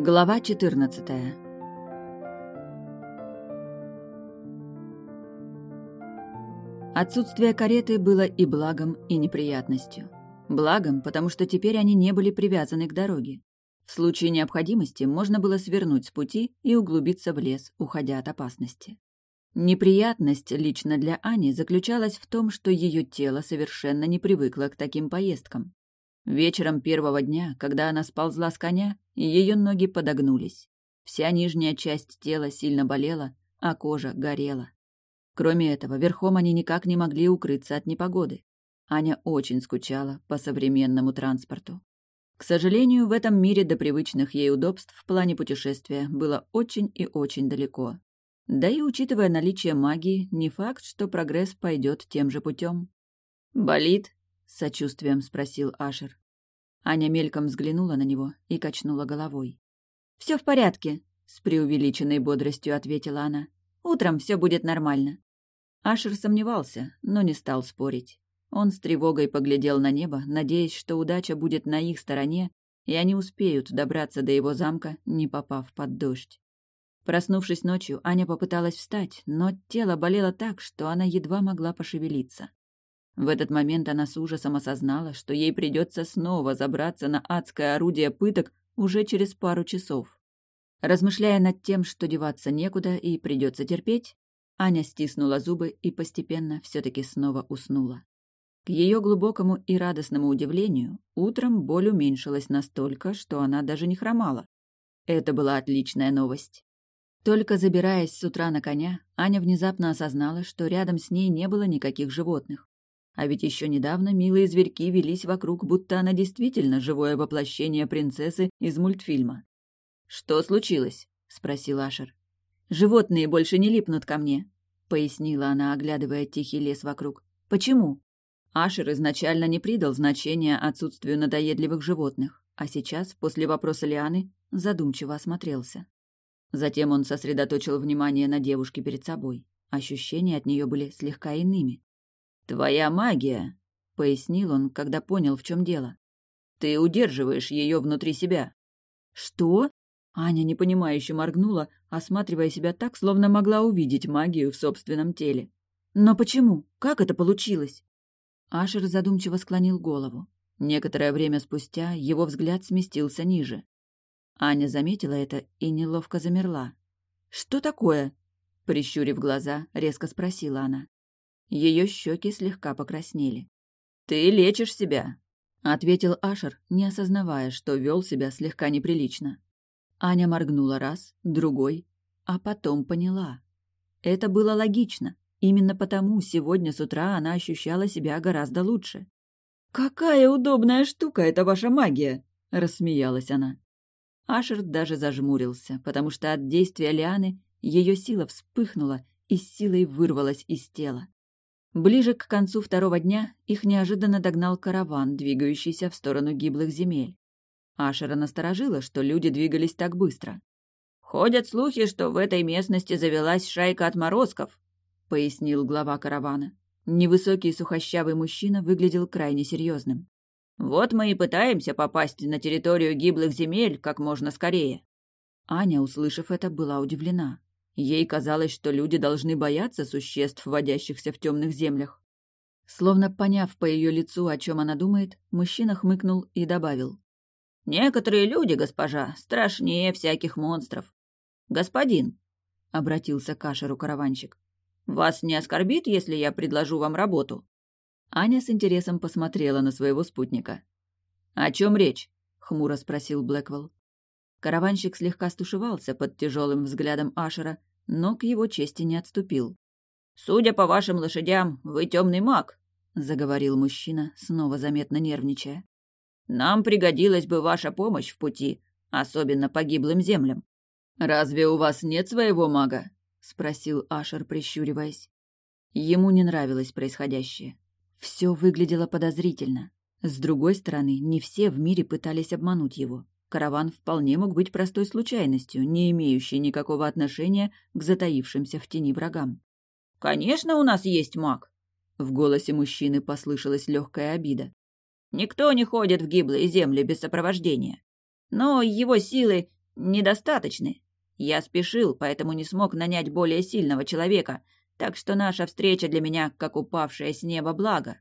Глава 14 Отсутствие кареты было и благом, и неприятностью. Благом, потому что теперь они не были привязаны к дороге. В случае необходимости можно было свернуть с пути и углубиться в лес, уходя от опасности. Неприятность лично для Ани заключалась в том, что ее тело совершенно не привыкло к таким поездкам. Вечером первого дня, когда она сползла с коня, ее ноги подогнулись. Вся нижняя часть тела сильно болела, а кожа горела. Кроме этого, верхом они никак не могли укрыться от непогоды. Аня очень скучала по современному транспорту. К сожалению, в этом мире до привычных ей удобств в плане путешествия было очень и очень далеко. Да и учитывая наличие магии, не факт, что прогресс пойдет тем же путем. «Болит?» — с сочувствием спросил Ашер. Аня мельком взглянула на него и качнула головой. Все в порядке», — с преувеличенной бодростью ответила она. «Утром все будет нормально». Ашер сомневался, но не стал спорить. Он с тревогой поглядел на небо, надеясь, что удача будет на их стороне, и они успеют добраться до его замка, не попав под дождь. Проснувшись ночью, Аня попыталась встать, но тело болело так, что она едва могла пошевелиться. В этот момент она с ужасом осознала, что ей придется снова забраться на адское орудие пыток уже через пару часов. Размышляя над тем, что деваться некуда и придется терпеть, Аня стиснула зубы и постепенно все-таки снова уснула. К ее глубокому и радостному удивлению, утром боль уменьшилась настолько, что она даже не хромала. Это была отличная новость. Только забираясь с утра на коня, Аня внезапно осознала, что рядом с ней не было никаких животных. А ведь еще недавно милые зверьки велись вокруг, будто она действительно живое воплощение принцессы из мультфильма. «Что случилось?» — спросил Ашер. «Животные больше не липнут ко мне», — пояснила она, оглядывая тихий лес вокруг. «Почему?» Ашер изначально не придал значения отсутствию надоедливых животных, а сейчас, после вопроса Лианы, задумчиво осмотрелся. Затем он сосредоточил внимание на девушке перед собой. Ощущения от нее были слегка иными. «Твоя магия», — пояснил он, когда понял, в чем дело. «Ты удерживаешь ее внутри себя». «Что?» Аня непонимающе моргнула, осматривая себя так, словно могла увидеть магию в собственном теле. «Но почему? Как это получилось?» Ашер задумчиво склонил голову. Некоторое время спустя его взгляд сместился ниже. Аня заметила это и неловко замерла. «Что такое?» Прищурив глаза, резко спросила она. Ее щеки слегка покраснели. «Ты лечишь себя», — ответил Ашер, не осознавая, что вел себя слегка неприлично. Аня моргнула раз, другой, а потом поняла. Это было логично. Именно потому сегодня с утра она ощущала себя гораздо лучше. «Какая удобная штука эта ваша магия!» — рассмеялась она. Ашер даже зажмурился, потому что от действия Лианы ее сила вспыхнула и с силой вырвалась из тела. Ближе к концу второго дня их неожиданно догнал караван, двигающийся в сторону гиблых земель. Ашера насторожила, что люди двигались так быстро. «Ходят слухи, что в этой местности завелась шайка отморозков», — пояснил глава каравана. Невысокий сухощавый мужчина выглядел крайне серьезным. «Вот мы и пытаемся попасть на территорию гиблых земель как можно скорее». Аня, услышав это, была удивлена. Ей казалось, что люди должны бояться существ, водящихся в темных землях. Словно поняв по ее лицу, о чем она думает, мужчина хмыкнул и добавил. «Некоторые люди, госпожа, страшнее всяких монстров. Господин», — обратился к Ашеру караванщик, — «вас не оскорбит, если я предложу вам работу?» Аня с интересом посмотрела на своего спутника. «О чем речь?» — хмуро спросил Блэквелл. Караванщик слегка стушевался под тяжелым взглядом Ашера, но к его чести не отступил. «Судя по вашим лошадям, вы темный маг», — заговорил мужчина, снова заметно нервничая. «Нам пригодилась бы ваша помощь в пути, особенно погиблым землям». «Разве у вас нет своего мага?» — спросил Ашер, прищуриваясь. Ему не нравилось происходящее. Все выглядело подозрительно. С другой стороны, не все в мире пытались обмануть его. Караван вполне мог быть простой случайностью, не имеющей никакого отношения к затаившимся в тени врагам. «Конечно, у нас есть маг!» В голосе мужчины послышалась легкая обида. «Никто не ходит в гиблые земли без сопровождения. Но его силы недостаточны. Я спешил, поэтому не смог нанять более сильного человека, так что наша встреча для меня как упавшая с неба благо».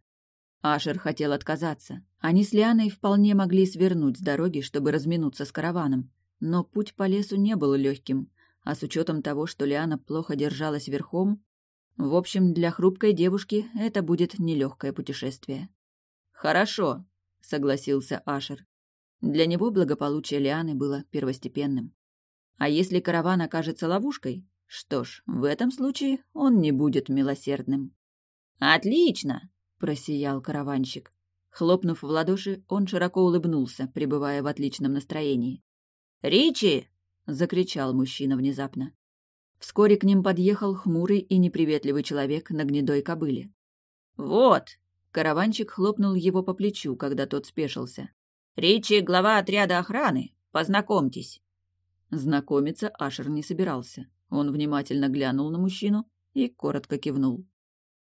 Ашер хотел отказаться. Они с Лианой вполне могли свернуть с дороги, чтобы разминуться с караваном. Но путь по лесу не был легким, а с учетом того, что Лиана плохо держалась верхом, в общем, для хрупкой девушки это будет нелегкое путешествие. «Хорошо», — согласился Ашер. Для него благополучие Лианы было первостепенным. А если караван окажется ловушкой, что ж, в этом случае он не будет милосердным. «Отлично!» — просиял караванщик. Хлопнув в ладоши, он широко улыбнулся, пребывая в отличном настроении. «Ричи!» — закричал мужчина внезапно. Вскоре к ним подъехал хмурый и неприветливый человек на гнедой кобыле. «Вот!» — караванчик хлопнул его по плечу, когда тот спешился. «Ричи — глава отряда охраны. Познакомьтесь!» Знакомиться Ашер не собирался. Он внимательно глянул на мужчину и коротко кивнул.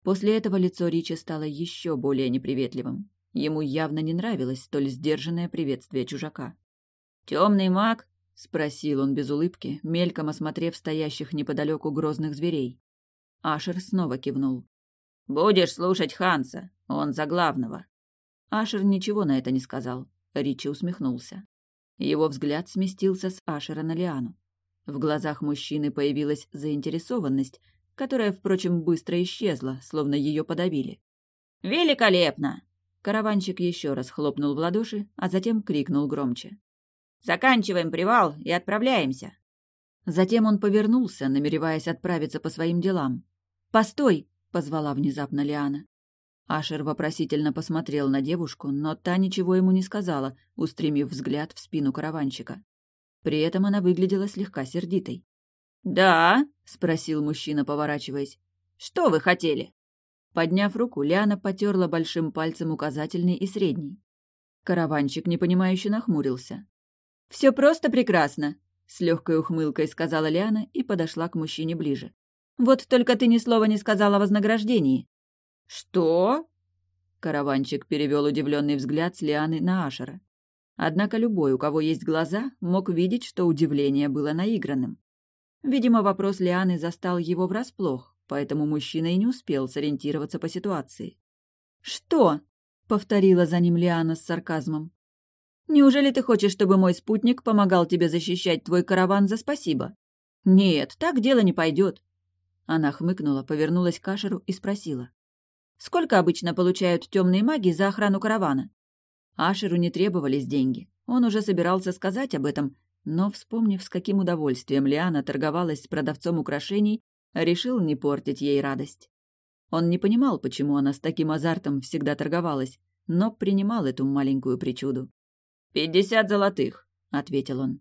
После этого лицо Ричи стало еще более неприветливым. Ему явно не нравилось столь сдержанное приветствие чужака. «Темный маг?» — спросил он без улыбки, мельком осмотрев стоящих неподалеку грозных зверей. Ашер снова кивнул. «Будешь слушать Ханса, он за главного». Ашер ничего на это не сказал. Ричи усмехнулся. Его взгляд сместился с Ашера на Лиану. В глазах мужчины появилась заинтересованность, которая, впрочем, быстро исчезла, словно ее подавили. «Великолепно!» Караванчик еще раз хлопнул в ладоши, а затем крикнул громче. Заканчиваем привал и отправляемся. Затем он повернулся, намереваясь отправиться по своим делам. «Постой!» — позвала внезапно Лиана. Ашер вопросительно посмотрел на девушку, но та ничего ему не сказала, устремив взгляд в спину караванщика. При этом она выглядела слегка сердитой. «Да?» — спросил мужчина, поворачиваясь. «Что вы хотели?» Подняв руку, Лиана потерла большим пальцем указательный и средний. Караванщик непонимающе нахмурился. Все просто прекрасно», — с легкой ухмылкой сказала Лиана и подошла к мужчине ближе. «Вот только ты ни слова не сказала о вознаграждении». «Что?» Караванчик перевел удивленный взгляд с Лианы на Ашера. Однако любой, у кого есть глаза, мог видеть, что удивление было наигранным. Видимо, вопрос Лианы застал его врасплох, поэтому мужчина и не успел сориентироваться по ситуации. «Что?» — повторила за ним Лиана с сарказмом. Неужели ты хочешь, чтобы мой спутник помогал тебе защищать твой караван за спасибо? Нет, так дело не пойдет. Она хмыкнула, повернулась к Ашеру и спросила. Сколько обычно получают темные маги за охрану каравана? Ашеру не требовались деньги. Он уже собирался сказать об этом, но, вспомнив, с каким удовольствием Лиана торговалась с продавцом украшений, решил не портить ей радость. Он не понимал, почему она с таким азартом всегда торговалась, но принимал эту маленькую причуду. «Пятьдесят золотых», — ответил он.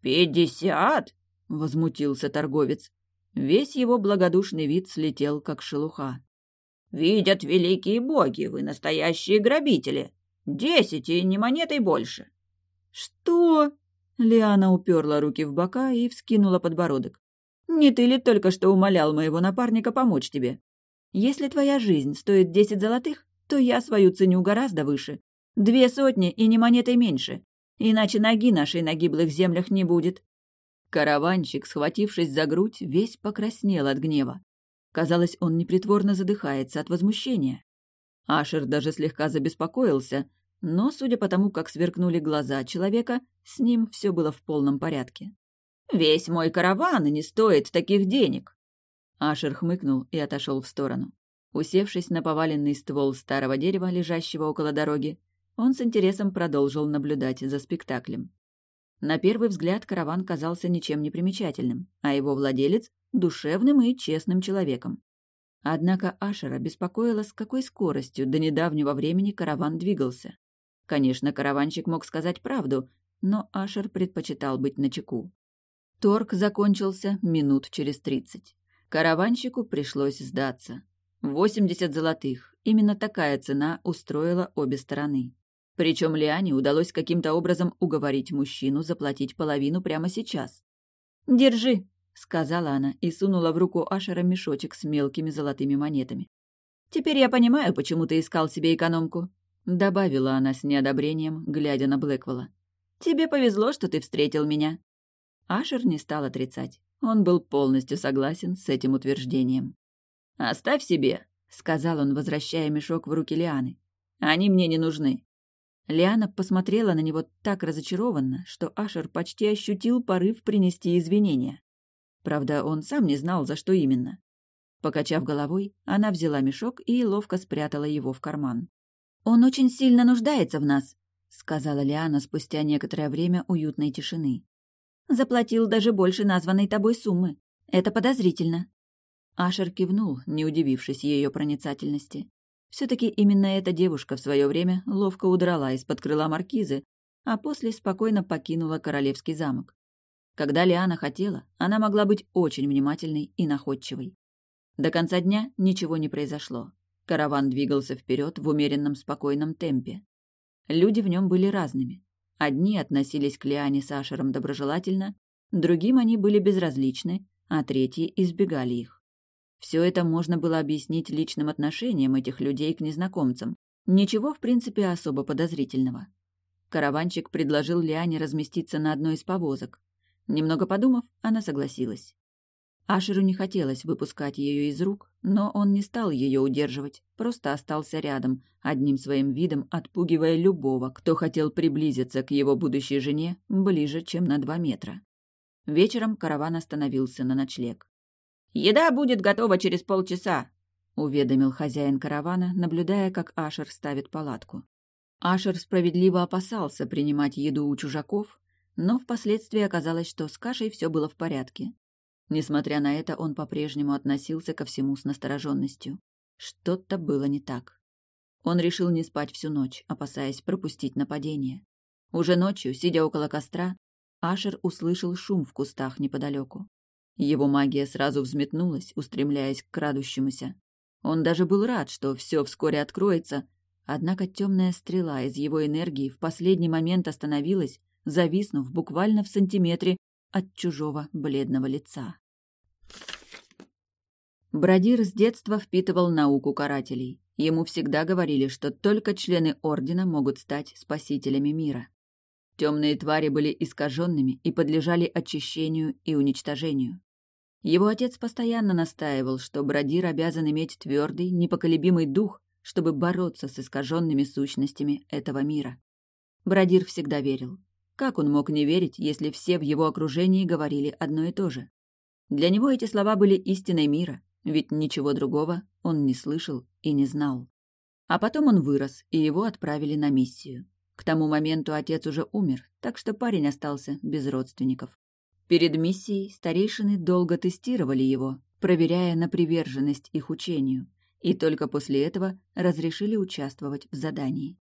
«Пятьдесят?» — возмутился торговец. Весь его благодушный вид слетел, как шелуха. «Видят великие боги, вы настоящие грабители. Десять и не монетой больше». «Что?» — Лиана уперла руки в бока и вскинула подбородок. «Не ты ли только что умолял моего напарника помочь тебе? Если твоя жизнь стоит десять золотых, то я свою ценю гораздо выше. Две сотни и не монетой меньше. Иначе ноги нашей на гиблых землях не будет. Караванщик, схватившись за грудь, весь покраснел от гнева. Казалось, он непритворно задыхается от возмущения. Ашер даже слегка забеспокоился, но, судя по тому, как сверкнули глаза человека, с ним все было в полном порядке. «Весь мой караван не стоит таких денег!» Ашер хмыкнул и отошел в сторону. Усевшись на поваленный ствол старого дерева, лежащего около дороги, он с интересом продолжил наблюдать за спектаклем. На первый взгляд караван казался ничем не примечательным, а его владелец — душевным и честным человеком. Однако Ашера беспокоило, с какой скоростью до недавнего времени караван двигался. Конечно, караванщик мог сказать правду, но Ашер предпочитал быть начеку. Торг закончился минут через тридцать. Караванщику пришлось сдаться. Восемьдесят золотых. Именно такая цена устроила обе стороны. Причем Лиане удалось каким-то образом уговорить мужчину заплатить половину прямо сейчас. «Держи», — сказала она и сунула в руку Ашера мешочек с мелкими золотыми монетами. «Теперь я понимаю, почему ты искал себе экономку», — добавила она с неодобрением, глядя на Блэквелла. «Тебе повезло, что ты встретил меня». Ашер не стал отрицать. Он был полностью согласен с этим утверждением. «Оставь себе», — сказал он, возвращая мешок в руки Лианы. «Они мне не нужны». Лиана посмотрела на него так разочарованно, что Ашер почти ощутил порыв принести извинения. Правда, он сам не знал, за что именно. Покачав головой, она взяла мешок и ловко спрятала его в карман. «Он очень сильно нуждается в нас», — сказала Лиана спустя некоторое время уютной тишины. «Заплатил даже больше названной тобой суммы. Это подозрительно». Ашер кивнул, не удивившись ее проницательности. Все-таки именно эта девушка в свое время ловко удрала из-под крыла маркизы, а после спокойно покинула королевский замок. Когда Лиана хотела, она могла быть очень внимательной и находчивой. До конца дня ничего не произошло. Караван двигался вперед в умеренном спокойном темпе. Люди в нем были разными. Одни относились к Лиане с Ашером доброжелательно, другим они были безразличны, а третьи избегали их. Все это можно было объяснить личным отношением этих людей к незнакомцам. Ничего, в принципе, особо подозрительного. Караванчик предложил Лиане разместиться на одной из повозок. Немного подумав, она согласилась. Ашеру не хотелось выпускать ее из рук, но он не стал ее удерживать, просто остался рядом, одним своим видом отпугивая любого, кто хотел приблизиться к его будущей жене ближе, чем на два метра. Вечером караван остановился на ночлег. «Еда будет готова через полчаса», — уведомил хозяин каравана, наблюдая, как Ашер ставит палатку. Ашер справедливо опасался принимать еду у чужаков, но впоследствии оказалось, что с кашей все было в порядке. Несмотря на это, он по-прежнему относился ко всему с настороженностью. Что-то было не так. Он решил не спать всю ночь, опасаясь пропустить нападение. Уже ночью, сидя около костра, Ашер услышал шум в кустах неподалеку. Его магия сразу взметнулась, устремляясь к крадущемуся. Он даже был рад, что все вскоре откроется, однако темная стрела из его энергии в последний момент остановилась зависнув буквально в сантиметре от чужого бледного лица. Бродир с детства впитывал науку карателей. Ему всегда говорили, что только члены Ордена могут стать спасителями мира. Темные твари были искаженными и подлежали очищению и уничтожению. Его отец постоянно настаивал, что Бродир обязан иметь твердый, непоколебимый дух, чтобы бороться с искаженными сущностями этого мира. Бродир всегда верил. Как он мог не верить, если все в его окружении говорили одно и то же? Для него эти слова были истиной мира, ведь ничего другого он не слышал и не знал. А потом он вырос, и его отправили на миссию. К тому моменту отец уже умер, так что парень остался без родственников. Перед миссией старейшины долго тестировали его, проверяя на приверженность их учению, и только после этого разрешили участвовать в задании.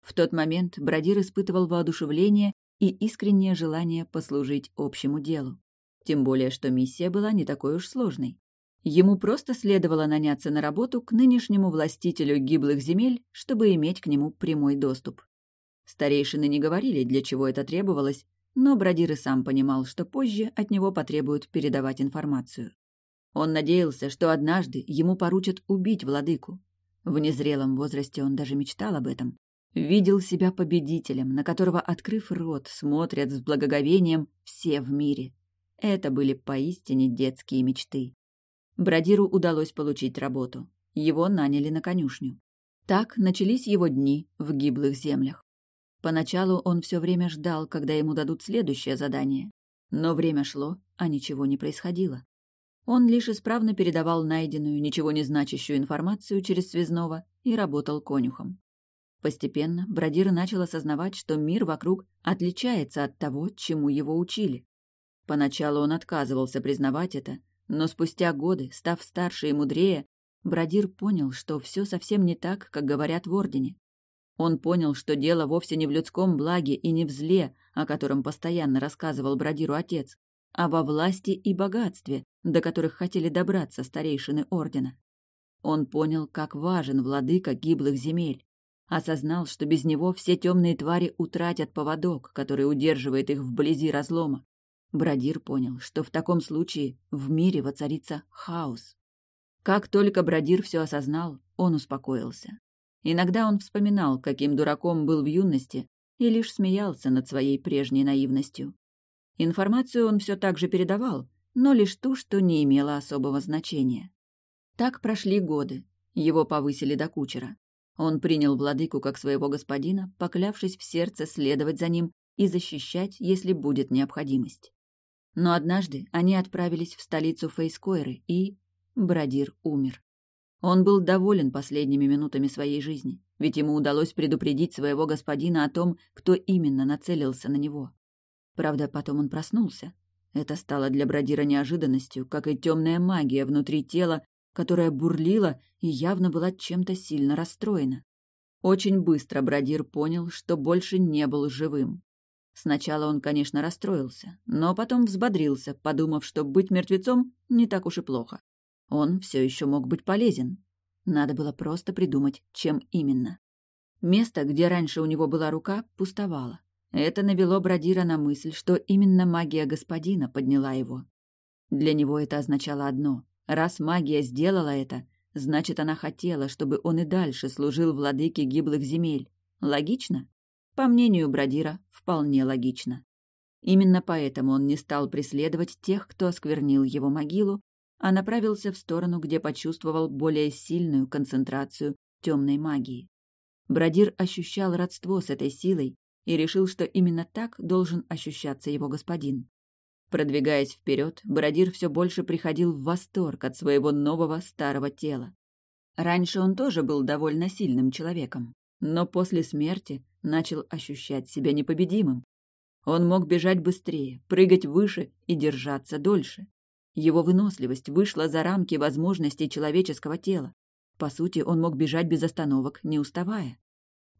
В тот момент Бродир испытывал воодушевление и искреннее желание послужить общему делу. Тем более, что миссия была не такой уж сложной. Ему просто следовало наняться на работу к нынешнему властителю гиблых земель, чтобы иметь к нему прямой доступ. Старейшины не говорили, для чего это требовалось, но Бродир и сам понимал, что позже от него потребуют передавать информацию. Он надеялся, что однажды ему поручат убить владыку. В незрелом возрасте он даже мечтал об этом. Видел себя победителем, на которого, открыв рот, смотрят с благоговением все в мире. Это были поистине детские мечты. Бродиру удалось получить работу. Его наняли на конюшню. Так начались его дни в гиблых землях. Поначалу он все время ждал, когда ему дадут следующее задание. Но время шло, а ничего не происходило. Он лишь исправно передавал найденную, ничего не значащую информацию через связного и работал конюхом. Постепенно Бродир начал осознавать, что мир вокруг отличается от того, чему его учили. Поначалу он отказывался признавать это, но спустя годы, став старше и мудрее, Бродир понял, что все совсем не так, как говорят в Ордене. Он понял, что дело вовсе не в людском благе и не в зле, о котором постоянно рассказывал Бродиру отец, а во власти и богатстве, до которых хотели добраться старейшины Ордена. Он понял, как важен владыка гиблых земель, Осознал, что без него все темные твари утратят поводок, который удерживает их вблизи разлома. Бродир понял, что в таком случае в мире воцарится хаос. Как только Бродир все осознал, он успокоился. Иногда он вспоминал, каким дураком был в юности, и лишь смеялся над своей прежней наивностью. Информацию он все так же передавал, но лишь ту, что не имело особого значения. Так прошли годы. Его повысили до кучера. Он принял владыку как своего господина, поклявшись в сердце следовать за ним и защищать, если будет необходимость. Но однажды они отправились в столицу Фейскойры, и... Бродир умер. Он был доволен последними минутами своей жизни, ведь ему удалось предупредить своего господина о том, кто именно нацелился на него. Правда, потом он проснулся. Это стало для Бродира неожиданностью, как и темная магия внутри тела, которая бурлила и явно была чем-то сильно расстроена. Очень быстро Бродир понял, что больше не был живым. Сначала он, конечно, расстроился, но потом взбодрился, подумав, что быть мертвецом не так уж и плохо. Он все еще мог быть полезен. Надо было просто придумать, чем именно. Место, где раньше у него была рука, пустовало. Это навело Бродира на мысль, что именно магия господина подняла его. Для него это означало одно. Раз магия сделала это, значит, она хотела, чтобы он и дальше служил владыке гиблых земель. Логично? По мнению Бродира, вполне логично. Именно поэтому он не стал преследовать тех, кто осквернил его могилу, а направился в сторону, где почувствовал более сильную концентрацию темной магии. Бродир ощущал родство с этой силой и решил, что именно так должен ощущаться его господин. Продвигаясь вперед, Бродир все больше приходил в восторг от своего нового старого тела. Раньше он тоже был довольно сильным человеком, но после смерти начал ощущать себя непобедимым. Он мог бежать быстрее, прыгать выше и держаться дольше. Его выносливость вышла за рамки возможностей человеческого тела. По сути, он мог бежать без остановок, не уставая.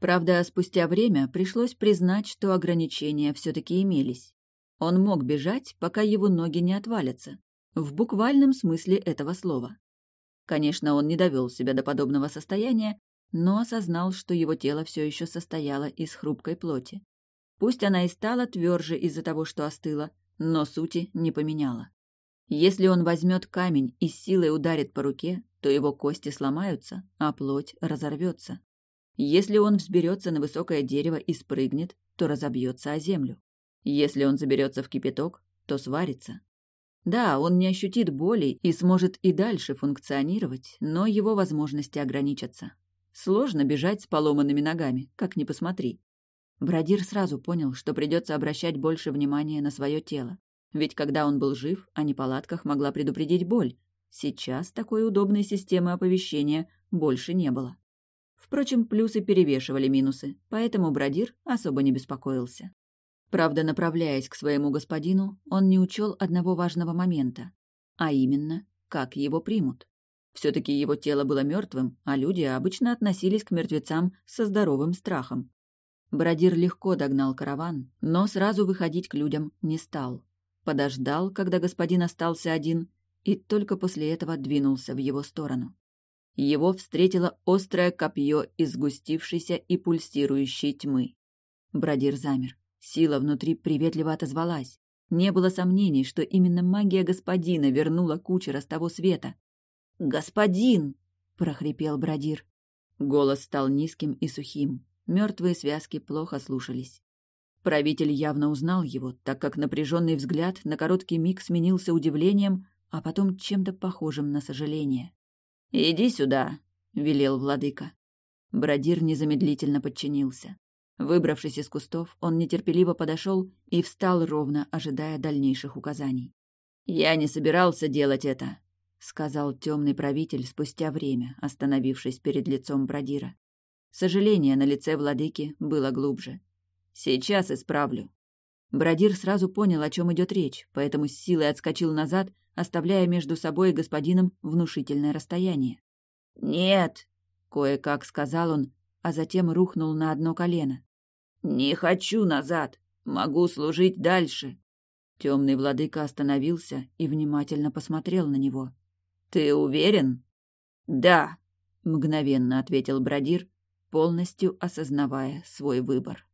Правда, спустя время пришлось признать, что ограничения все-таки имелись. Он мог бежать, пока его ноги не отвалятся. В буквальном смысле этого слова. Конечно, он не довел себя до подобного состояния, но осознал, что его тело все еще состояло из хрупкой плоти. Пусть она и стала тверже из-за того, что остыла, но сути не поменяла. Если он возьмет камень и силой ударит по руке, то его кости сломаются, а плоть разорвется. Если он взберется на высокое дерево и спрыгнет, то разобьется о землю. Если он заберется в кипяток, то сварится. Да, он не ощутит боли и сможет и дальше функционировать, но его возможности ограничатся. Сложно бежать с поломанными ногами, как ни посмотри. Бродир сразу понял, что придется обращать больше внимания на свое тело. Ведь когда он был жив, о неполадках могла предупредить боль. Сейчас такой удобной системы оповещения больше не было. Впрочем, плюсы перевешивали минусы, поэтому Бродир особо не беспокоился. Правда, направляясь к своему господину, он не учел одного важного момента, а именно, как его примут. Все-таки его тело было мертвым, а люди обычно относились к мертвецам со здоровым страхом. Бродир легко догнал караван, но сразу выходить к людям не стал. Подождал, когда господин остался один, и только после этого двинулся в его сторону. Его встретило острое копье из сгустившейся и пульсирующей тьмы. Бродир замер. Сила внутри приветливо отозвалась. Не было сомнений, что именно магия господина вернула кучера с того света. «Господин!» — прохрипел Бродир. Голос стал низким и сухим. Мертвые связки плохо слушались. Правитель явно узнал его, так как напряженный взгляд на короткий миг сменился удивлением, а потом чем-то похожим на сожаление. «Иди сюда», — велел владыка. Бродир незамедлительно подчинился. Выбравшись из кустов, он нетерпеливо подошел и встал ровно, ожидая дальнейших указаний. «Я не собирался делать это», — сказал темный правитель спустя время, остановившись перед лицом Бродира. Сожаление на лице владыки было глубже. «Сейчас исправлю». Бродир сразу понял, о чем идет речь, поэтому с силой отскочил назад, оставляя между собой и господином внушительное расстояние. «Нет», — кое-как сказал он, а затем рухнул на одно колено. «Не хочу назад. Могу служить дальше». Темный владыка остановился и внимательно посмотрел на него. «Ты уверен?» «Да», — мгновенно ответил Бродир, полностью осознавая свой выбор.